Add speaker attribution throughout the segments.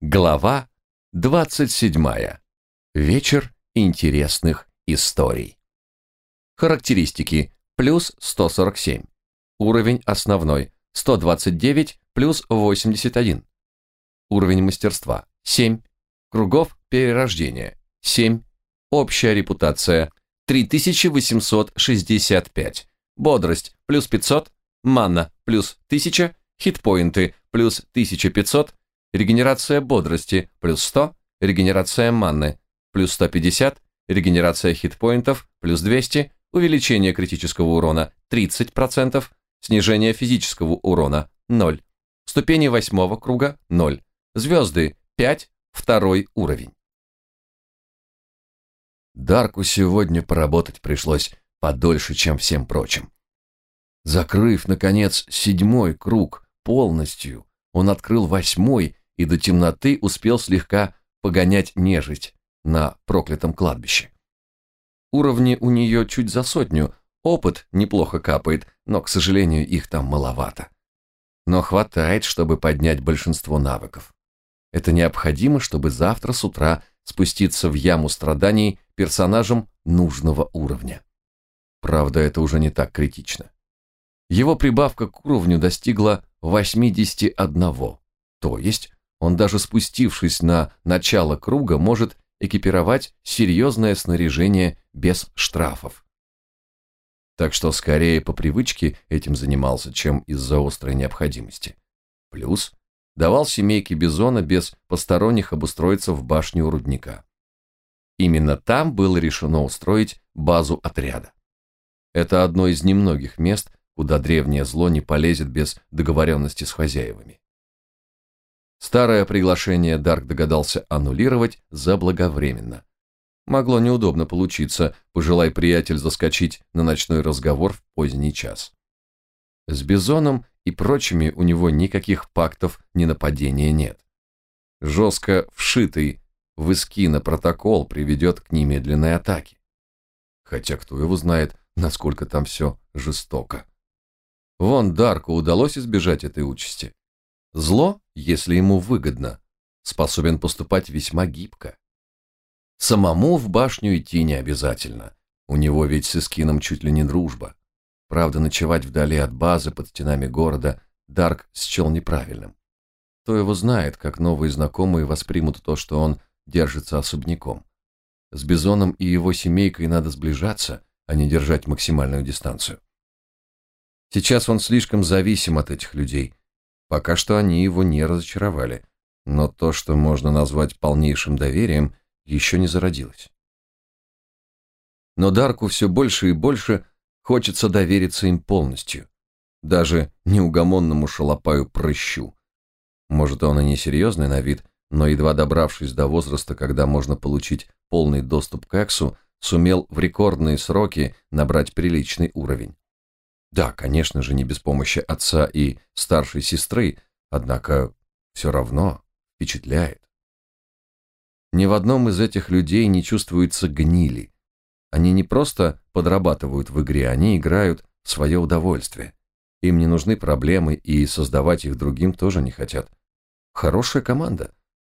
Speaker 1: Глава 27. Вечер интересных историй. Характеристики. Плюс 147. Уровень основной. 129 плюс 81. Уровень мастерства. 7. Кругов перерождения. 7. Общая репутация. 3865. Бодрость. Плюс 500. Манна. Плюс 1000. Хитпоинты. Плюс 1500 регенерация бодрости плюс 100, регенерация манны плюс 150, регенерация хитпоинтов плюс 200, увеличение критического урона 30%, снижение физического урона 0, ступени восьмого круга 0, звезды 5, второй уровень.
Speaker 2: Дарку сегодня поработать пришлось подольше, чем всем прочим. Закрыв, наконец, седьмой круг полностью, он открыл восьмой и до темноты успел слегка погонять нежить на проклятом кладбище. Уровни у нее чуть за сотню, опыт неплохо капает, но, к сожалению, их там маловато. Но хватает, чтобы поднять большинство навыков. Это необходимо, чтобы завтра с утра спуститься в яму страданий персонажем нужного уровня. Правда, это уже не так критично. Его прибавка к уровню достигла 81, то есть он даже спустившись на начало круга может экипировать серьезное снаряжение без штрафов. Так что скорее по привычке этим занимался, чем из-за острой необходимости. Плюс давал семейке Бизона без посторонних обустроиться в башню у рудника. Именно там было решено устроить базу отряда. Это одно из немногих мест, куда древнее зло не полезет без договоренности с хозяевами. Старое приглашение Дарк догадался аннулировать заблаговременно. Могло неудобно получиться, пожелай приятель заскочить на ночной разговор в поздний час. С Бизоном и прочими у него никаких пактов ни нападения нет. Жестко вшитый в Искина протокол приведет к немедленной атаке. Хотя кто его знает, насколько там все жестоко. Вон Дарку удалось избежать этой участи. Зло, если ему выгодно, способен поступать весьма гибко. Самому в башню идти не обязательно. У него ведь с Искином чуть ли не дружба. Правда, ночевать вдали от базы под стенами города Дарк счел неправильным. Кто его знает, как новые знакомые воспримут то, что он держится особняком. С Бизоном и его семейкой надо сближаться, а не держать максимальную дистанцию. Сейчас он слишком зависим от этих людей, Пока что они его не разочаровали, но то, что можно назвать полнейшим доверием, еще не зародилось. Но Дарку все больше и больше хочется довериться им полностью, даже неугомонному шалопаю прыщу. Может, он и не серьезный на вид, но едва добравшись до возраста, когда можно получить полный доступ к Эксу, сумел в рекордные сроки набрать приличный уровень. Да, конечно же, не без помощи отца и старшей сестры, однако все равно впечатляет. Ни в одном из этих людей не чувствуется гнили. Они не просто подрабатывают в игре, они играют в свое удовольствие. Им не нужны проблемы, и создавать их другим тоже не хотят. Хорошая команда.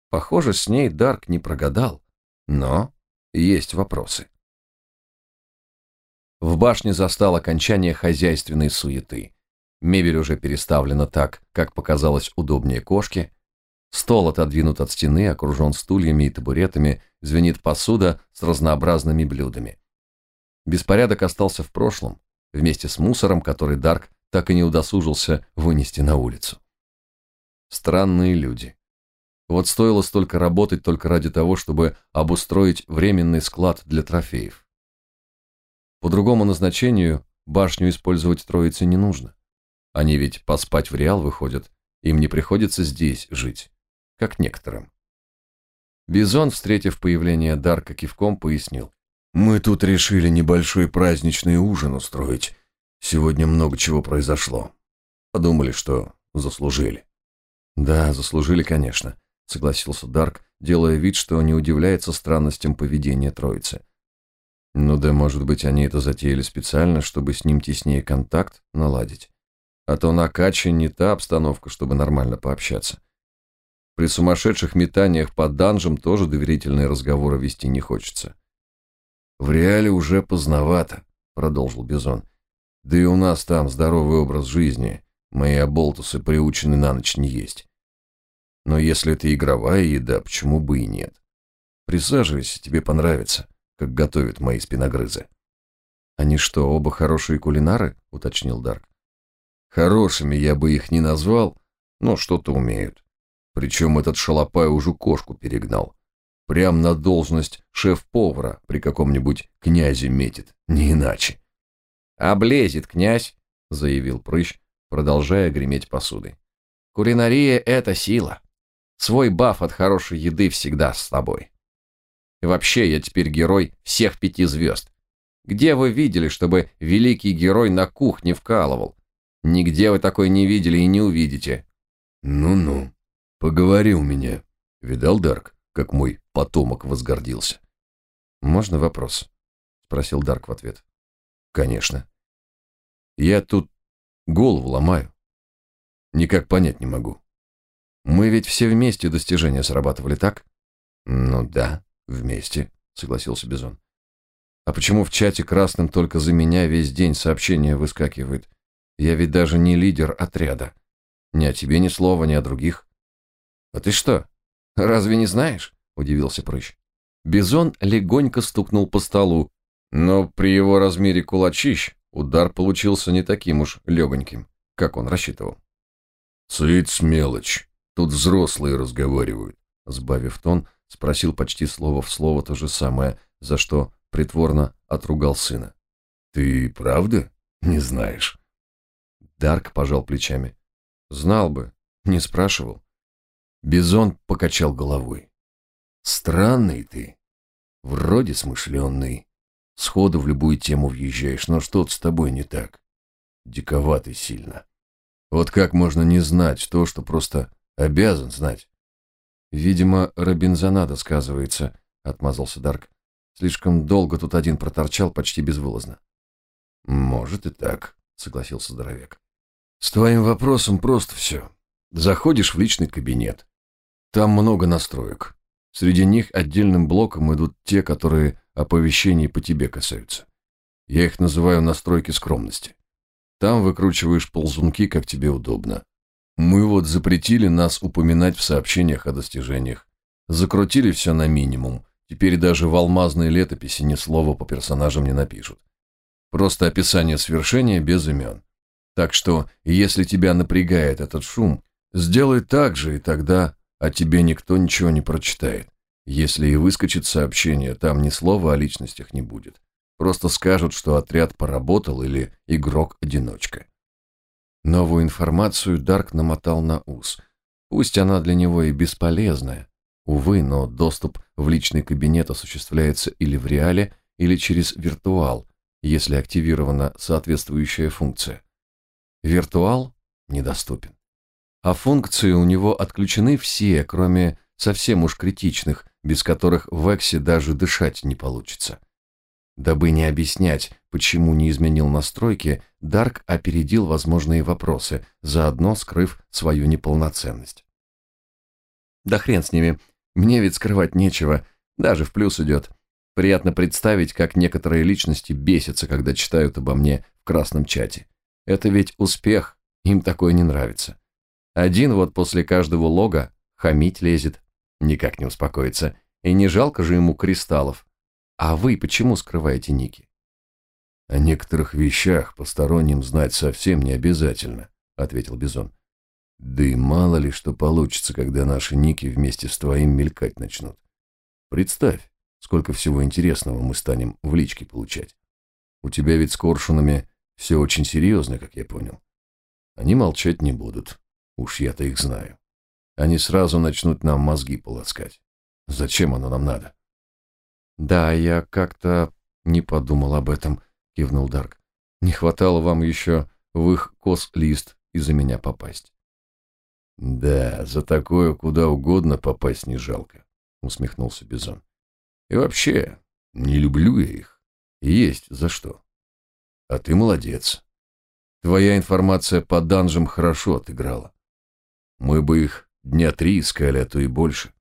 Speaker 2: Похоже, с ней Дарк не прогадал. Но есть вопросы. В башне застал окончание хозяйственной суеты. Мебель уже переставлена так, как показалось удобнее кошке. Стол отодвинут от стены, окружен стульями и табуретами, звенит посуда с разнообразными блюдами. Беспорядок остался в прошлом, вместе с мусором, который Дарк так и не удосужился вынести на улицу. Странные люди. Вот стоило столько работать только ради того, чтобы обустроить временный склад для трофеев. По другому назначению башню использовать троице не нужно. Они ведь поспать в Реал выходят, им не приходится здесь жить, как некоторым. Бизон, встретив появление Дарка кивком, пояснил. «Мы тут решили небольшой праздничный ужин устроить. Сегодня много чего произошло. Подумали, что заслужили». «Да, заслужили, конечно», — согласился Дарк, делая вид, что не удивляется странностям поведения троицы. Ну да, может быть, они это затеяли специально, чтобы с ним теснее контакт наладить. А то на Каче не та обстановка, чтобы нормально пообщаться. При сумасшедших метаниях по данжам тоже доверительные разговоры вести не хочется. В реале уже поздновато, продолжил Бизон. Да и у нас там здоровый образ жизни. Мои оболтусы приучены на ночь не есть. Но если это игровая еда, почему бы и нет? Присаживайся, тебе понравится, как готовят мои спиногрызы. Они что, оба хорошие кулинары? уточнил Дарк. Хорошими я бы их не назвал, но что-то умеют. Причем этот шалопай уже кошку перегнал. Прям на должность шеф-повара при каком-нибудь князе метит, не иначе.
Speaker 1: «Облезет князь», — заявил Прыщ, продолжая греметь посудой. «Кулинария — это сила. Свой баф от хорошей еды всегда с тобой. И вообще, я теперь герой всех пяти звезд. Где вы видели, чтобы великий герой на кухне вкалывал? Нигде вы такой не видели и не увидите.
Speaker 2: Ну-ну, поговори у меня. Видал, Дарк, как мой потомок возгордился?
Speaker 1: Можно вопрос? Спросил Дарк в ответ.
Speaker 2: Конечно. Я тут голову ломаю. Никак понять не могу. Мы ведь все вместе достижения срабатывали, так?
Speaker 1: Ну да,
Speaker 2: вместе, согласился Бизон. А почему в чате красным только за меня весь день сообщения выскакивает? Я ведь даже не лидер отряда. Ни о тебе ни слова, ни о других.
Speaker 1: А ты что, разве не знаешь? Удивился Прыщ. Бизон легонько стукнул по столу, но при его размере кулачищ удар получился не таким уж легоньким, как он рассчитывал.
Speaker 2: «Цыц, мелочь, тут взрослые разговаривают», — сбавив тон, спросил почти слово в слово то же самое, за что притворно отругал сына. «Ты правда не знаешь?»
Speaker 1: Дарк пожал плечами. «Знал бы, не спрашивал».
Speaker 2: Бизон покачал головой. «Странный ты, вроде смышленный, Сходу в любую тему въезжаешь, но что-то с тобой не так. Диковатый сильно. Вот как можно не знать то, что просто обязан знать?
Speaker 1: Видимо, Робинзонада сказывается, отмазался Дарк. Слишком долго тут один проторчал почти безвылазно.
Speaker 2: Может и так, согласился здоровяк. С твоим вопросом просто все. Заходишь в личный кабинет. Там много настроек. Среди них отдельным блоком идут те, которые оповещений по тебе касаются. Я их называю настройки скромности. Там выкручиваешь ползунки, как тебе удобно. Мы вот запретили нас упоминать в сообщениях о достижениях. Закрутили все на минимум. Теперь даже в алмазной летописи ни слова по персонажам не напишут. Просто описание свершения без имен. Так что, если тебя напрягает этот шум, сделай так же, и тогда о тебе никто ничего не прочитает. Если и выскочит сообщение, там ни слова о личностях не будет. Просто скажут, что отряд поработал или игрок-одиночка.
Speaker 1: Новую информацию Дарк намотал на ус. Пусть она для него и бесполезная. Увы, но доступ в личный кабинет осуществляется или в реале, или через виртуал, если активирована соответствующая функция. Виртуал недоступен. А функции у него отключены все, кроме совсем уж критичных, без которых в Эксе даже дышать не получится. Дабы не объяснять, почему не изменил настройки, Дарк опередил возможные вопросы, заодно скрыв свою неполноценность. Да хрен с ними, мне ведь скрывать нечего, даже в плюс идет. Приятно представить, как некоторые личности бесятся, когда читают обо мне в красном чате. Это ведь успех, им такое не нравится. Один вот после каждого лога хамить лезет, никак не успокоится. И не жалко же ему кристаллов. А вы почему скрываете ники?
Speaker 2: О некоторых вещах посторонним знать совсем не обязательно, ответил Бизон. Да и мало ли что получится, когда наши ники вместе с твоим мелькать начнут. Представь, сколько всего интересного мы станем в личке получать. У тебя ведь с коршунами все очень серьезно, как я понял. Они молчать не будут. Уж я-то их знаю. Они сразу начнут нам мозги полоскать. Зачем оно нам надо?
Speaker 1: Да, я как-то не подумал об этом, кивнул Дарк. Не хватало вам еще в их кос-лист из-за меня попасть.
Speaker 2: Да, за такое куда угодно попасть не жалко, усмехнулся Бизон. И вообще, не люблю я их. Есть за что. А ты молодец. Твоя информация по данжам хорошо отыграла. Мы бы их Дня три искали, а то и больше.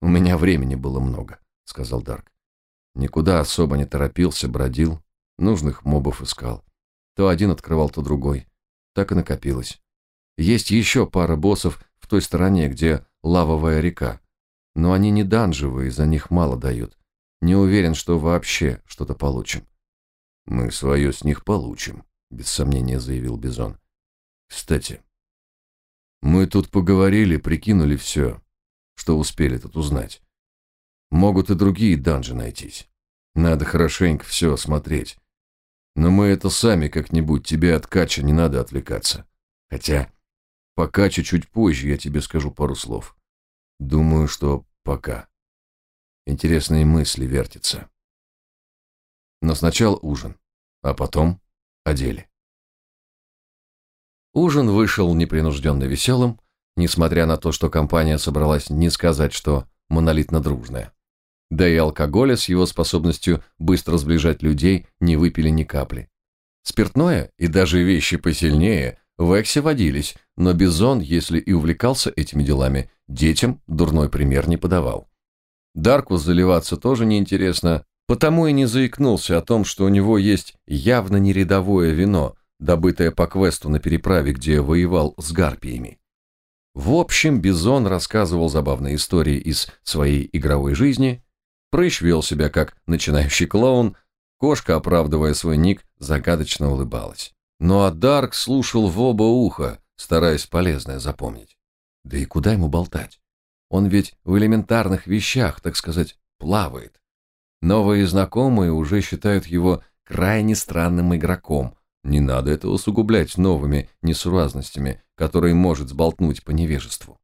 Speaker 2: У меня времени было много, сказал Дарк. Никуда особо не торопился, бродил, нужных мобов искал. То один открывал, то другой. Так и накопилось. Есть еще пара боссов в той стороне, где лавовая река. Но они не данжевые, за них мало дают. Не уверен, что вообще что-то получим. Мы свое с них получим, без сомнения заявил Бизон. Кстати, мы тут поговорили, прикинули все, что успели тут узнать. Могут и другие данжи найтись. Надо хорошенько все осмотреть. Но мы это сами как-нибудь, тебе от Кача не надо отвлекаться. Хотя, по Качу чуть позже я тебе скажу пару слов. Думаю, что пока. Интересные мысли вертятся. Но сначала ужин, а потом о деле. Ужин вышел непринужденно веселым, несмотря на то, что компания собралась не сказать, что монолитно-дружная. Да и алкоголя с его способностью быстро сближать людей не выпили ни капли. Спиртное и даже вещи посильнее в Эксе водились, но Бизон, если и увлекался этими делами, детям дурной пример не подавал. Дарку заливаться тоже неинтересно, потому и не заикнулся о том, что у него есть явно не рядовое вино, добытое по квесту на переправе, где воевал с гарпиями. В общем, Бизон рассказывал забавные истории из своей игровой жизни, Прыщ вел себя как начинающий клоун, кошка, оправдывая свой ник, загадочно улыбалась. Ну а Дарк слушал в оба уха, стараясь полезное запомнить. Да и куда ему болтать? Он ведь в элементарных вещах, так сказать, плавает. Новые знакомые уже считают его крайне странным игроком. Не надо это усугублять новыми несуразностями, которые может сболтнуть по невежеству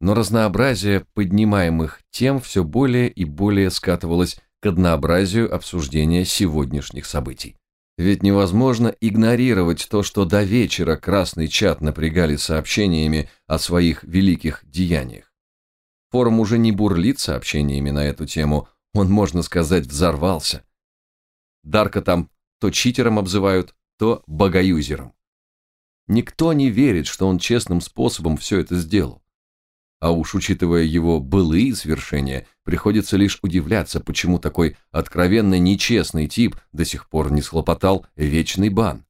Speaker 2: но разнообразие поднимаемых тем все более и более скатывалось к однообразию обсуждения сегодняшних событий. Ведь невозможно игнорировать то, что до вечера красный чат напрягали сообщениями о своих великих деяниях. Форум уже не бурлит сообщениями на эту тему, он, можно сказать, взорвался. Дарка там то читером обзывают, то богоюзером. Никто не верит, что он честным способом все это сделал. А уж учитывая его былые свершения, приходится лишь удивляться, почему такой откровенно нечестный тип до сих пор не схлопотал вечный бан.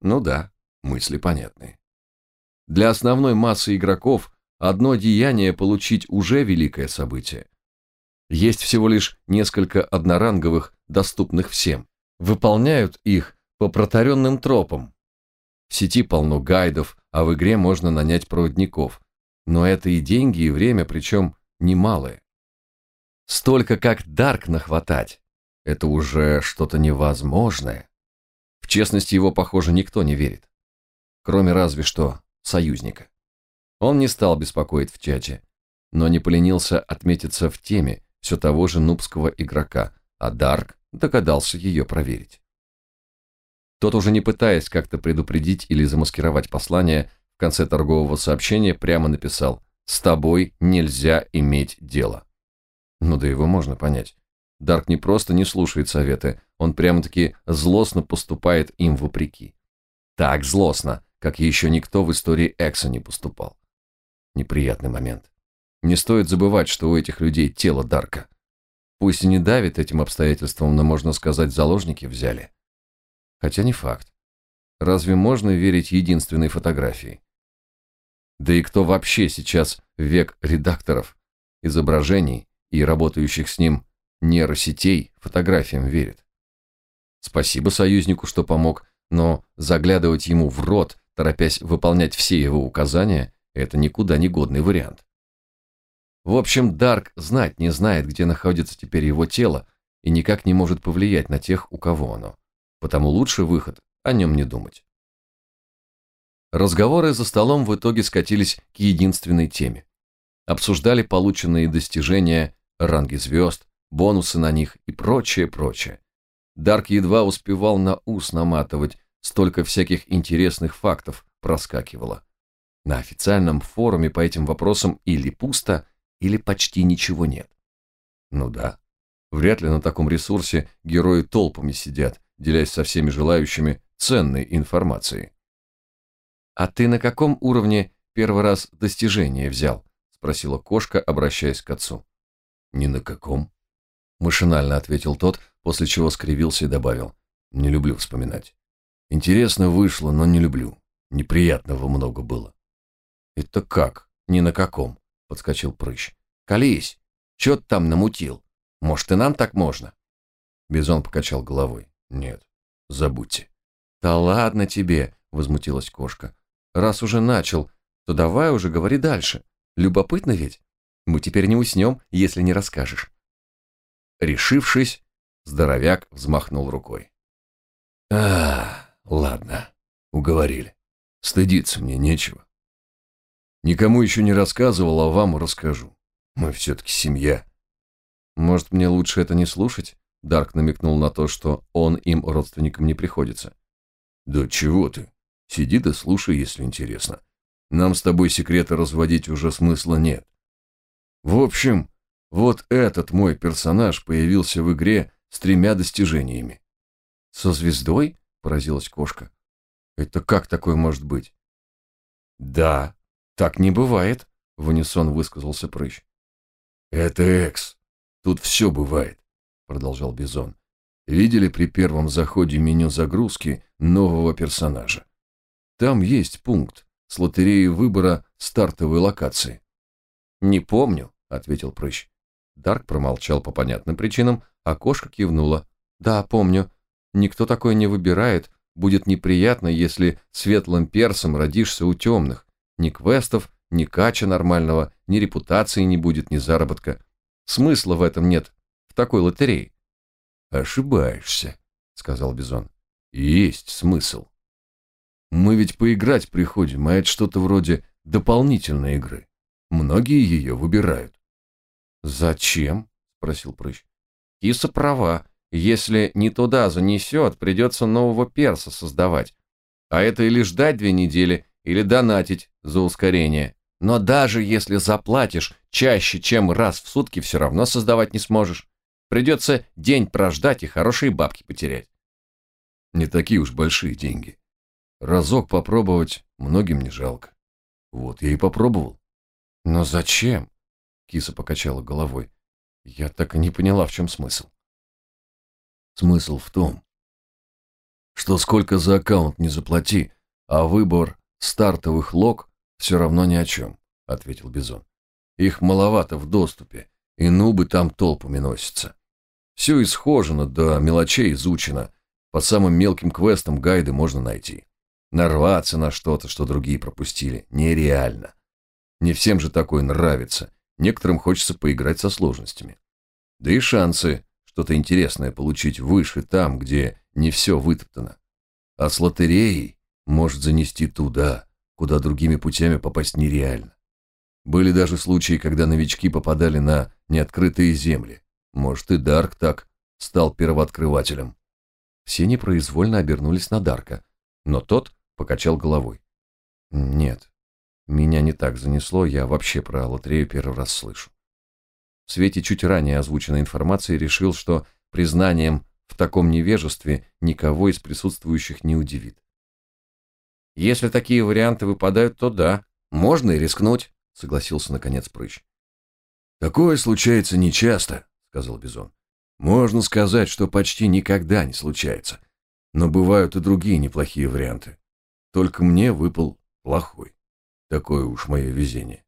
Speaker 2: Ну да, мысли понятны. Для основной массы игроков одно деяние получить уже великое событие. Есть всего лишь несколько одноранговых, доступных всем. Выполняют их по протаренным тропам. В сети полно гайдов, а в игре можно нанять проводников, но это и деньги, и время, причем немалые. Столько, как Дарк нахватать, это уже что-то невозможное. В честность его, похоже, никто не верит. Кроме разве что союзника. Он не стал беспокоить в чате, но не поленился отметиться в теме все того же нубского игрока, а Дарк догадался ее проверить. Тот уже не пытаясь как-то предупредить или замаскировать послание, конце торгового сообщения прямо написал «С тобой нельзя иметь дело». Ну да его можно понять. Дарк не просто не слушает советы, он прямо-таки злостно поступает им вопреки. Так злостно, как еще никто в истории Экса не поступал. Неприятный момент. Не стоит забывать, что у этих людей тело Дарка. Пусть и не давит этим обстоятельством, но, можно сказать, заложники взяли. Хотя не факт. Разве можно верить единственной фотографии? Да и кто вообще сейчас век редакторов, изображений и работающих с ним нейросетей фотографиям верит? Спасибо союзнику, что помог, но заглядывать ему в рот, торопясь выполнять все его указания, это никуда не годный вариант. В общем, Дарк знать не знает, где находится теперь его тело, и никак не может повлиять на тех, у кого оно. Потому лучший выход – о нем не думать. Разговоры за столом в итоге скатились к единственной теме. Обсуждали полученные достижения, ранги звезд, бонусы на них и прочее, прочее. Дарк едва успевал на ус наматывать, столько всяких интересных фактов проскакивало. На официальном форуме по этим вопросам или пусто, или почти ничего нет. Ну да, вряд ли на таком ресурсе герои толпами сидят, делясь со всеми желающими ценной информацией. «А ты на каком уровне
Speaker 1: первый раз достижение взял?» — спросила кошка, обращаясь к отцу.
Speaker 2: «Ни на каком», — машинально ответил тот, после чего скривился и добавил. «Не люблю вспоминать. Интересно вышло, но не люблю. Неприятного много было».
Speaker 1: «Это как? Ни на каком?» — подскочил прыщ. «Колись! Чё ты там намутил? Может, и нам так можно?»
Speaker 2: Бизон покачал головой. «Нет, забудьте».
Speaker 1: «Да ладно тебе!» — возмутилась кошка. «Раз уже начал, то давай уже говори дальше. Любопытно ведь? Мы теперь не уснем, если не расскажешь».
Speaker 2: Решившись, здоровяк взмахнул рукой. «А, ладно, уговорили. Стыдиться мне нечего. Никому еще не рассказывал, а вам расскажу. Мы все-таки семья».
Speaker 1: «Может, мне лучше это не слушать?» Дарк намекнул на то, что он им родственникам не приходится.
Speaker 2: «Да чего ты? Сиди да слушай, если интересно. Нам с тобой секреты разводить уже смысла нет. В общем, вот этот мой персонаж появился в игре с тремя достижениями.
Speaker 1: «Со звездой?» – поразилась кошка. «Это как такое может быть?» «Да, так не бывает», – в унисон высказался прыщ.
Speaker 2: «Это Экс. Тут все бывает продолжал Бизон. Видели при первом заходе меню загрузки нового персонажа? Там есть пункт с лотереей выбора стартовой локации.
Speaker 1: Не помню, ответил Прыщ. Дарк промолчал по понятным причинам, а кошка кивнула. Да, помню. Никто такое не выбирает. Будет неприятно, если светлым персом родишься у темных. Ни квестов, ни кача нормального, ни репутации не будет, ни заработка. Смысла в этом нет в такой лотерее.
Speaker 2: Ошибаешься, сказал Бизон. Есть смысл. Мы ведь поиграть приходим, а это что-то вроде дополнительной игры. Многие ее выбирают.
Speaker 1: Зачем? спросил Прыщ. Киса права. Если не туда занесет, придется нового перса создавать. А это или ждать две недели, или донатить за ускорение. Но даже если заплатишь чаще, чем раз в сутки, все равно создавать не сможешь. Придется день прождать и хорошие бабки потерять.
Speaker 2: Не такие уж большие деньги. Разок попробовать многим не жалко. Вот я и попробовал.
Speaker 1: Но зачем? Киса покачала головой. Я так и не поняла, в чем смысл.
Speaker 2: Смысл в том, что сколько за аккаунт не заплати, а выбор стартовых лог все равно ни о чем, ответил Бизон. Их маловато в доступе, и нубы там толпами носятся. Все исхожено, до мелочей изучено. По самым мелким квестам гайды можно найти. Нарваться на что-то, что другие пропустили, нереально. Не всем же такое нравится. Некоторым хочется поиграть со сложностями. Да и шансы что-то интересное получить выше там, где не все вытоптано. А с лотереей может занести туда, куда другими путями попасть нереально. Были даже случаи, когда новички попадали на неоткрытые земли. Может, и Дарк так стал первооткрывателем.
Speaker 1: Все непроизвольно обернулись на Дарка, но тот покачал головой. Нет, меня не так занесло, я вообще про лотерею первый раз слышу. В свете чуть ранее озвученной информации решил, что признанием в таком невежестве никого из присутствующих не удивит. Если такие варианты выпадают, то да, можно и рискнуть, согласился наконец Прыщ.
Speaker 2: Такое случается нечасто, сказал Бизон. Можно сказать, что почти никогда не случается. Но бывают и другие неплохие варианты. Только мне выпал плохой. Такое уж мое везение.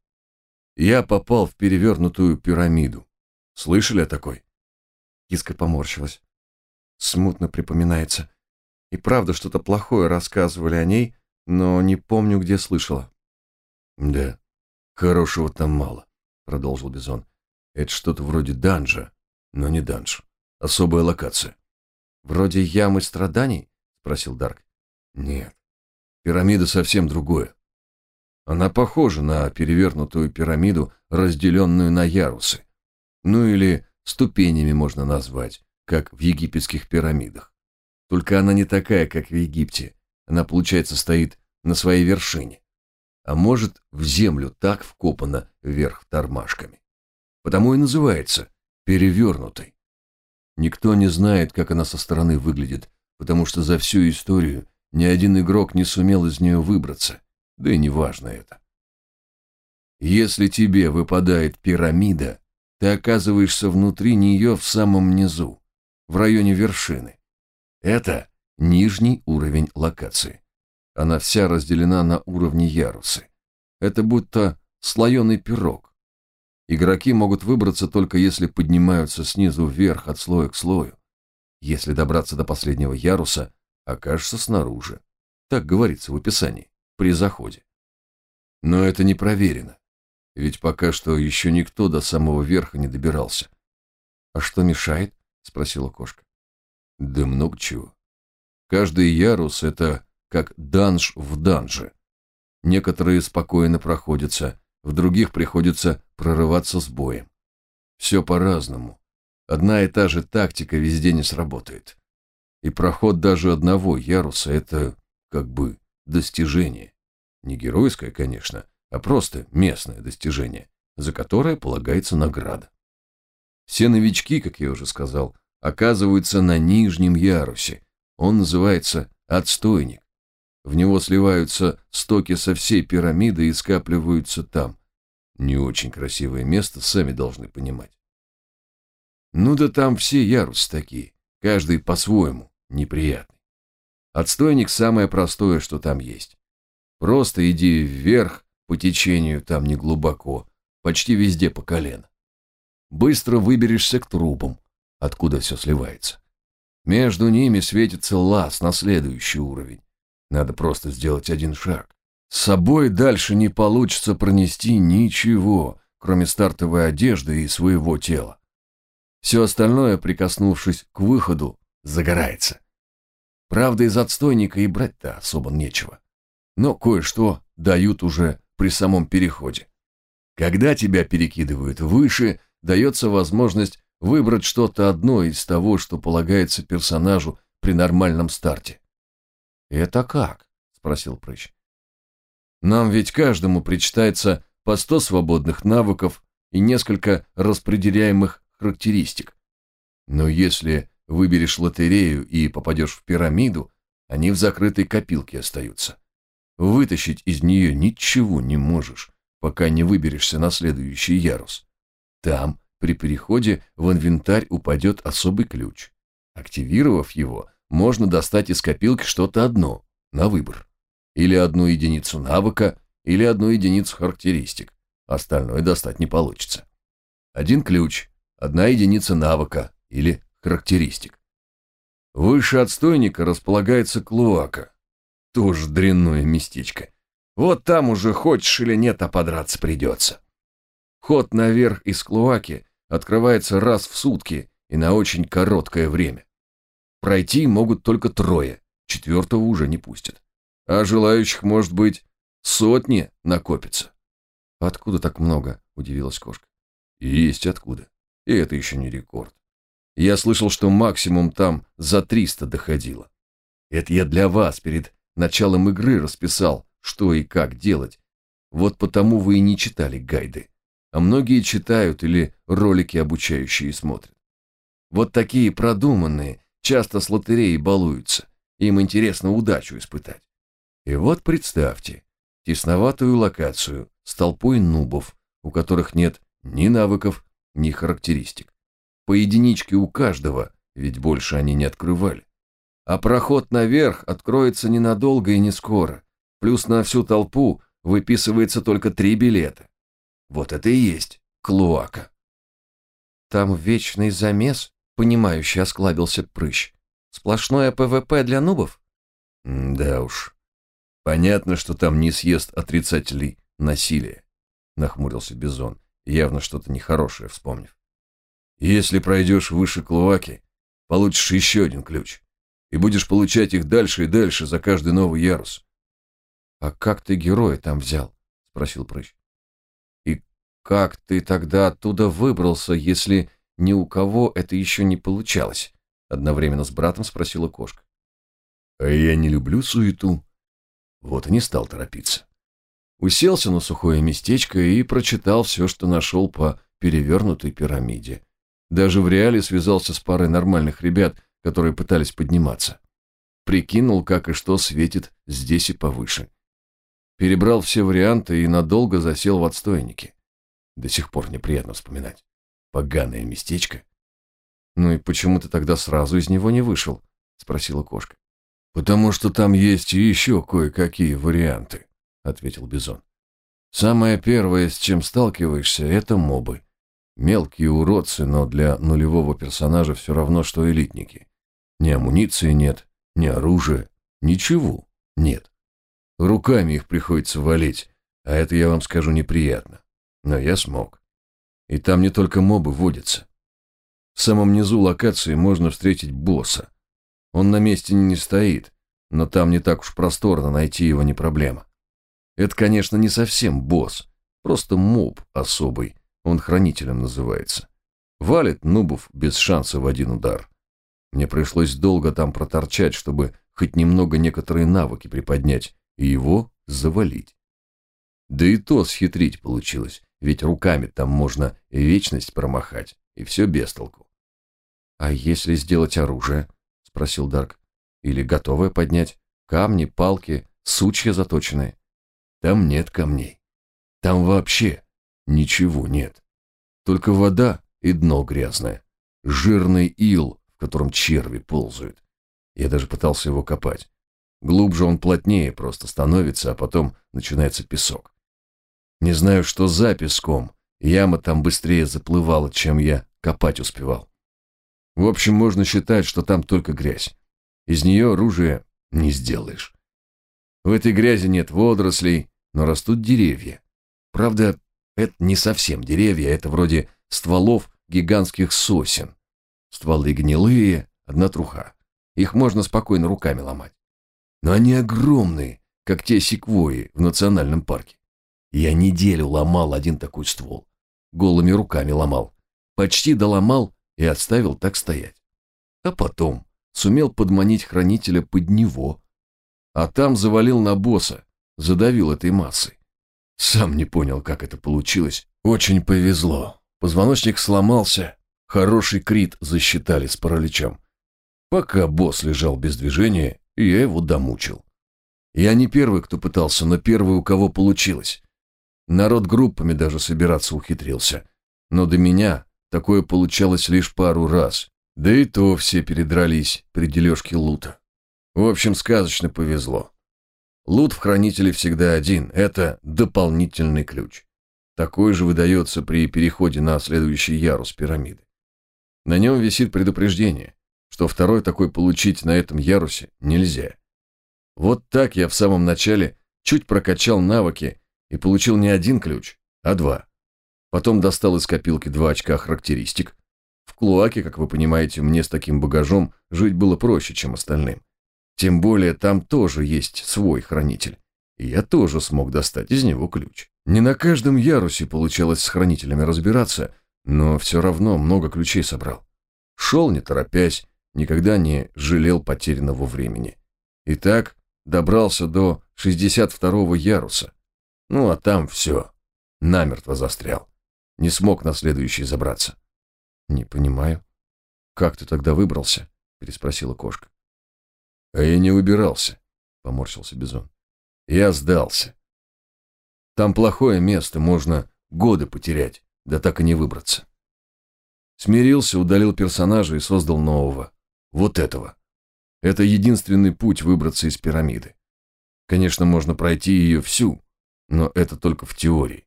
Speaker 2: Я попал в перевернутую пирамиду. Слышали о такой?
Speaker 1: Киска поморщилась. Смутно припоминается. И правда что-то плохое рассказывали о ней, но не помню, где слышала.
Speaker 2: Да, хорошего там мало, продолжил Бизон. Это что-то вроде данжа, но не данж. Особая локация.
Speaker 1: Вроде ямы страданий? Спросил Дарк.
Speaker 2: Нет. Пирамида совсем другое. Она похожа на перевернутую пирамиду, разделенную на ярусы. Ну или ступенями можно назвать, как в египетских пирамидах. Только она не такая, как в Египте. Она, получается, стоит на своей вершине. А может, в землю так вкопана вверх тормашками. Потому и называется перевернутой. Никто не знает, как она со стороны выглядит, потому что за всю историю ни один игрок не сумел из нее выбраться, да и не важно это. Если тебе выпадает пирамида, ты оказываешься внутри нее в самом низу, в районе вершины. Это нижний уровень локации. Она вся разделена на уровни ярусы. Это будто слоеный пирог. Игроки могут выбраться только если поднимаются снизу вверх от слоя к слою. Если добраться до последнего яруса, окажешься снаружи. Так говорится в описании, при заходе. Но это не проверено, ведь пока что еще никто до самого верха не добирался. «А что мешает?» — спросила кошка. «Да много чего. Каждый ярус — это как данж в данже. Некоторые спокойно проходятся, в других приходится прорываться с боем. Все по-разному. Одна и та же тактика везде не сработает. И проход даже одного яруса – это как бы достижение. Не геройское, конечно, а просто местное достижение, за которое полагается награда. Все новички, как я уже сказал, оказываются на нижнем ярусе. Он называется отстойник. В него сливаются стоки со всей пирамиды и скапливаются там. Не очень красивое место, сами должны понимать. Ну да там все ярусы такие, каждый по-своему неприятный. Отстойник самое простое, что там есть. Просто иди вверх по течению, там не глубоко, почти везде по колено. Быстро выберешься к трубам, откуда все сливается. Между ними светится лаз на следующий уровень. Надо просто сделать один шаг. С собой дальше не получится пронести ничего, кроме стартовой одежды и своего тела. Все остальное, прикоснувшись к выходу, загорается. Правда, из отстойника и брать-то особо нечего. Но кое-что дают уже при самом переходе. Когда тебя перекидывают выше, дается возможность выбрать что-то одно из того, что полагается персонажу при нормальном старте. «Это как?» – спросил Прыщ. «Нам ведь каждому причитается по сто свободных навыков и несколько распределяемых характеристик. Но если выберешь лотерею и попадешь в пирамиду, они в закрытой копилке остаются. Вытащить из нее ничего не можешь, пока не выберешься на следующий ярус. Там, при переходе, в инвентарь упадет особый ключ. Активировав его, можно достать из копилки что-то одно, на выбор. Или одну единицу навыка, или одну единицу характеристик. Остальное достать не получится. Один ключ, одна единица навыка или характеристик. Выше отстойника располагается клуака. Тоже дрянное местечко. Вот там уже хочешь или нет, а подраться придется. Ход наверх из клуаки открывается раз в сутки и на очень короткое время. Пройти могут только трое, четвертого уже не пустят. А желающих, может быть, сотни накопится. «Откуда так много?» – удивилась кошка. «Есть откуда. И это еще не рекорд. Я слышал, что максимум там за 300 доходило. Это я для вас перед началом игры расписал, что и как делать. Вот потому вы и не читали гайды. А многие читают или ролики обучающие смотрят. Вот такие продуманные, часто с лотереей балуются. Им интересно удачу испытать. И вот представьте, тесноватую локацию с толпой нубов, у которых нет ни навыков, ни характеристик. По единичке у каждого, ведь больше они не открывали. А проход наверх откроется ненадолго и не скоро. Плюс на всю толпу выписывается только три билета. Вот это и есть клуака. Там вечный замес, Понимающе осклабился прыщ. Сплошное PvP для нубов? да уж. Понятно, что там не съест отрицателей насилия, нахмурился Бизон, явно что-то нехорошее вспомнив. Если пройдешь выше Клоаки, получишь еще один ключ. И будешь получать их дальше и дальше за каждый новый ярус. А как ты героя там взял? спросил Прыщ. И как ты тогда оттуда выбрался, если ни у кого это еще не получалось, одновременно с братом спросила кошка. А я не люблю суету. Вот и не стал торопиться. Уселся на сухое местечко и прочитал все, что нашел по перевернутой пирамиде. Даже в реале связался с парой нормальных ребят, которые пытались подниматься. Прикинул, как и что светит здесь и повыше. Перебрал все варианты и надолго засел в отстойнике. До сих пор неприятно вспоминать. Поганое местечко.
Speaker 1: «Ну и почему ты тогда сразу из него не вышел?» — спросила кошка.
Speaker 2: «Потому что там есть еще кое-какие варианты», — ответил Бизон. «Самое первое, с чем сталкиваешься, это мобы. Мелкие уродцы, но для нулевого персонажа все равно, что элитники. Ни амуниции нет, ни оружия, ничего нет. Руками их приходится валить, а это, я вам скажу, неприятно. Но я смог. И там не только мобы водятся. В самом низу локации можно встретить босса. Он на месте не стоит, но там не так уж просторно, найти его не проблема. Это, конечно, не совсем босс, просто моб особый, он хранителем называется. Валит нубов без шанса в один удар. Мне пришлось долго там проторчать, чтобы хоть немного некоторые навыки приподнять и его завалить. Да и то схитрить получилось, ведь руками там можно вечность промахать, и все без толку.
Speaker 1: «А если сделать оружие?» — спросил Дарк. «Или готовое поднять? Камни, палки, сучья заточенные?»
Speaker 2: «Там нет камней. Там вообще ничего нет. Только вода и дно грязное. Жирный ил, в котором черви ползают. Я даже пытался его копать. Глубже он плотнее просто становится, а потом начинается песок. Не знаю, что за песком. Яма там быстрее заплывала, чем я копать успевал. В общем, можно считать, что там только грязь. Из нее оружие не сделаешь. В этой грязи нет водорослей, но растут деревья. Правда, это не совсем деревья, это вроде стволов гигантских сосен. Стволы гнилые, одна труха. Их можно спокойно руками ломать. Но они огромные, как те секвои в национальном парке. Я неделю ломал один такой ствол. Голыми руками ломал. Почти доломал и оставил так стоять. А потом сумел подманить хранителя под него. А там завалил на босса, задавил этой массой. Сам не понял, как это получилось. Очень повезло. Позвоночник сломался. Хороший крит засчитали с параличом. Пока босс лежал без движения, я его домучил. Я не первый, кто пытался, но первый, у кого получилось. Народ группами даже собираться ухитрился. Но до меня такое получалось лишь пару раз. Да и то все передрались при дележке лута. В общем, сказочно повезло. Лут в хранителе всегда один, это дополнительный ключ. Такой же выдается при переходе на следующий ярус пирамиды. На нем висит предупреждение, что второй такой получить на этом ярусе нельзя. Вот так я в самом начале чуть прокачал навыки и получил не один ключ, а два. Потом достал из копилки два очка характеристик. В Клуаке, как вы понимаете, мне с таким багажом жить было проще, чем остальным. Тем более там тоже есть свой хранитель. И я тоже смог достать из него ключ. Не на каждом ярусе получалось с хранителями разбираться, но все равно много ключей собрал. Шел не торопясь, никогда не жалел потерянного времени. И так добрался до 62-го яруса. Ну а там все. Намертво застрял. Не смог на следующий забраться.
Speaker 1: Не понимаю. Как ты тогда выбрался? Переспросила кошка.
Speaker 2: А я не выбирался, поморщился Бизон. Я сдался. Там плохое место, можно годы потерять, да так и не выбраться. Смирился, удалил персонажа и создал нового. Вот этого. Это единственный путь выбраться из пирамиды. Конечно, можно пройти ее всю, но это только в теории.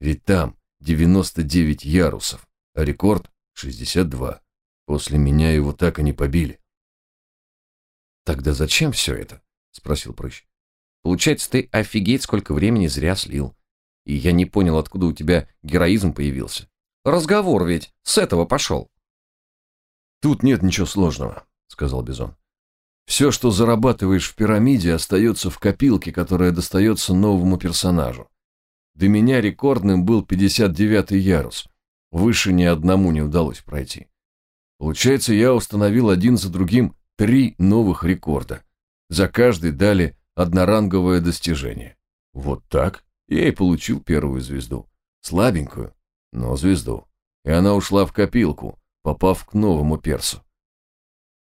Speaker 2: Ведь там 99 ярусов, а рекорд 62. После меня его так и не побили.
Speaker 1: «Тогда зачем все это?» — спросил Прыщ. «Получается, ты офигеть сколько времени зря слил. И я не понял, откуда у тебя героизм появился. Разговор ведь с этого пошел».
Speaker 2: «Тут нет ничего сложного», — сказал Бизон. «Все, что зарабатываешь в пирамиде, остается в копилке, которая достается новому персонажу. До меня рекордным был 59-й ярус. Выше ни одному не удалось пройти. Получается, я установил один за другим Три новых рекорда. За каждый дали одноранговое достижение. Вот так я и получил первую звезду. Слабенькую, но звезду. И она ушла в копилку, попав к новому персу.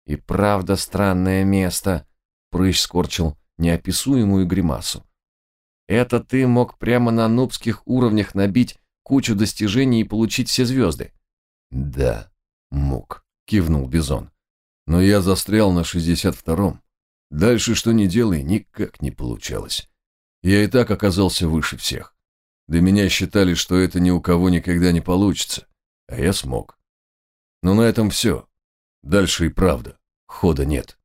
Speaker 1: И правда странное место. Прыщ скорчил неописуемую гримасу. Это ты мог прямо на нубских уровнях набить кучу достижений и получить все звезды.
Speaker 2: Да, мог, кивнул Бизон. Но я застрял на 62-м. Дальше что ни делай, никак не получалось. Я и так оказался выше всех. До меня считали, что это ни у кого никогда не получится, а я смог. Но на этом все. Дальше и правда. Хода нет.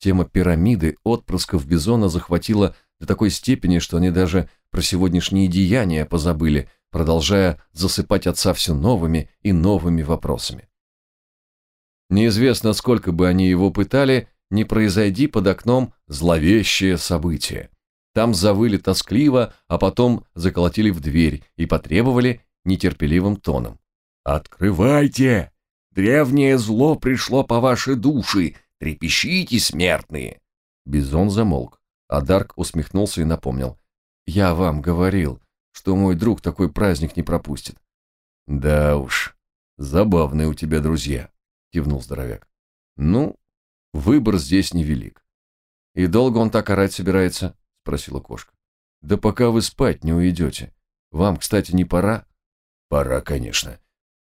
Speaker 1: Тема пирамиды отпрысков Бизона захватила до такой степени, что они даже про сегодняшние деяния позабыли, продолжая засыпать отца все новыми и новыми вопросами. Неизвестно, сколько бы они его пытали, не произойди под окном зловещее событие. Там завыли тоскливо, а потом заколотили в дверь и потребовали нетерпеливым тоном. «Открывайте! Древнее зло пришло по вашей души! Трепещите, смертные!» Бизон замолк, а Дарк усмехнулся и напомнил. «Я вам говорил, что мой друг такой праздник не пропустит».
Speaker 2: «Да уж, забавные у тебя друзья», — кивнул здоровяк.
Speaker 1: «Ну, выбор здесь невелик». «И долго он так орать собирается?» — спросила кошка. «Да пока вы спать не уйдете. Вам, кстати, не пора?»
Speaker 2: «Пора, конечно»,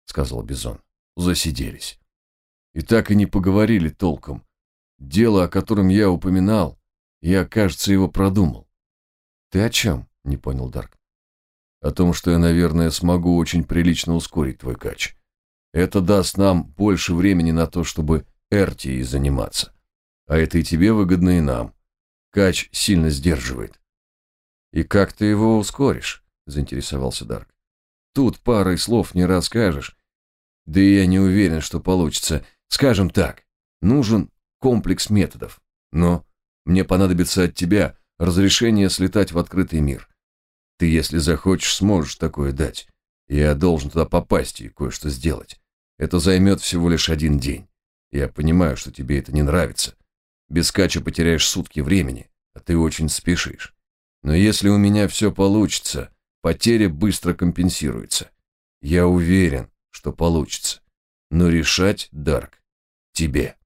Speaker 2: сказал Бизон. Засиделись. И так и не поговорили толком. Дело, о котором я упоминал, я, кажется, его продумал.
Speaker 1: Ты о чем? Не понял Дарк.
Speaker 2: О том, что я, наверное, смогу очень прилично ускорить твой кач. Это даст нам больше времени на то, чтобы Эртией заниматься. А это и тебе выгодно, и нам. Кач сильно сдерживает.
Speaker 1: И как ты его ускоришь? Заинтересовался Дарк. Тут парой слов не расскажешь,
Speaker 2: да и я не уверен, что получится. Скажем так, нужен комплекс методов. Но мне понадобится от тебя разрешение слетать в открытый мир. Ты, если захочешь, сможешь такое дать. Я должен туда попасть и кое-что сделать. Это займет всего лишь один день. Я понимаю, что тебе это не нравится. Без кача потеряешь сутки времени, а ты очень спешишь. Но если у меня все получится, потеря быстро компенсируется. Я уверен, что получится. Но решать, Дарк, тебе.